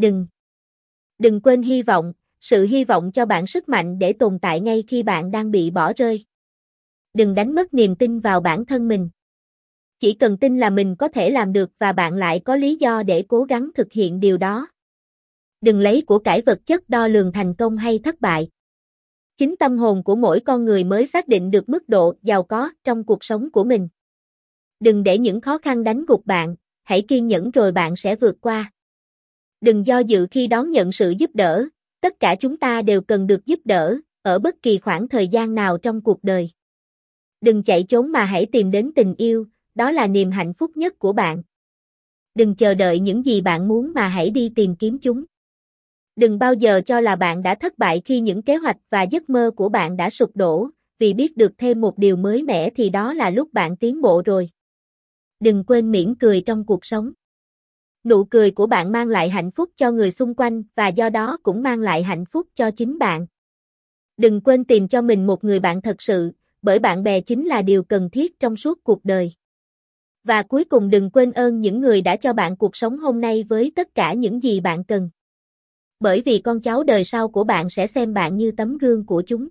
Đừng. Đừng quên hy vọng, sự hy vọng cho bạn sức mạnh để tồn tại ngay khi bạn đang bị bỏ rơi. Đừng đánh mất niềm tin vào bản thân mình. Chỉ cần tin là mình có thể làm được và bạn lại có lý do để cố gắng thực hiện điều đó. Đừng lấy của cải vật chất đo lường thành công hay thất bại. Chính tâm hồn của mỗi con người mới xác định được mức độ giàu có trong cuộc sống của mình. Đừng để những khó khăn đánh gục bạn, hãy kiên nhẫn rồi bạn sẽ vượt qua. Đừng do dự khi đón nhận sự giúp đỡ, tất cả chúng ta đều cần được giúp đỡ, ở bất kỳ khoảng thời gian nào trong cuộc đời. Đừng chạy trốn mà hãy tìm đến tình yêu, đó là niềm hạnh phúc nhất của bạn. Đừng chờ đợi những gì bạn muốn mà hãy đi tìm kiếm chúng. Đừng bao giờ cho là bạn đã thất bại khi những kế hoạch và giấc mơ của bạn đã sụp đổ, vì biết được thêm một điều mới mẻ thì đó là lúc bạn tiến bộ rồi. Đừng quên mỉm cười trong cuộc sống. Nụ cười của bạn mang lại hạnh phúc cho người xung quanh và do đó cũng mang lại hạnh phúc cho chính bạn. Đừng quên tìm cho mình một người bạn thật sự, bởi bạn bè chính là điều cần thiết trong suốt cuộc đời. Và cuối cùng đừng quên ơn những người đã cho bạn cuộc sống hôm nay với tất cả những gì bạn cần. Bởi vì con cháu đời sau của bạn sẽ xem bạn như tấm gương của chúng.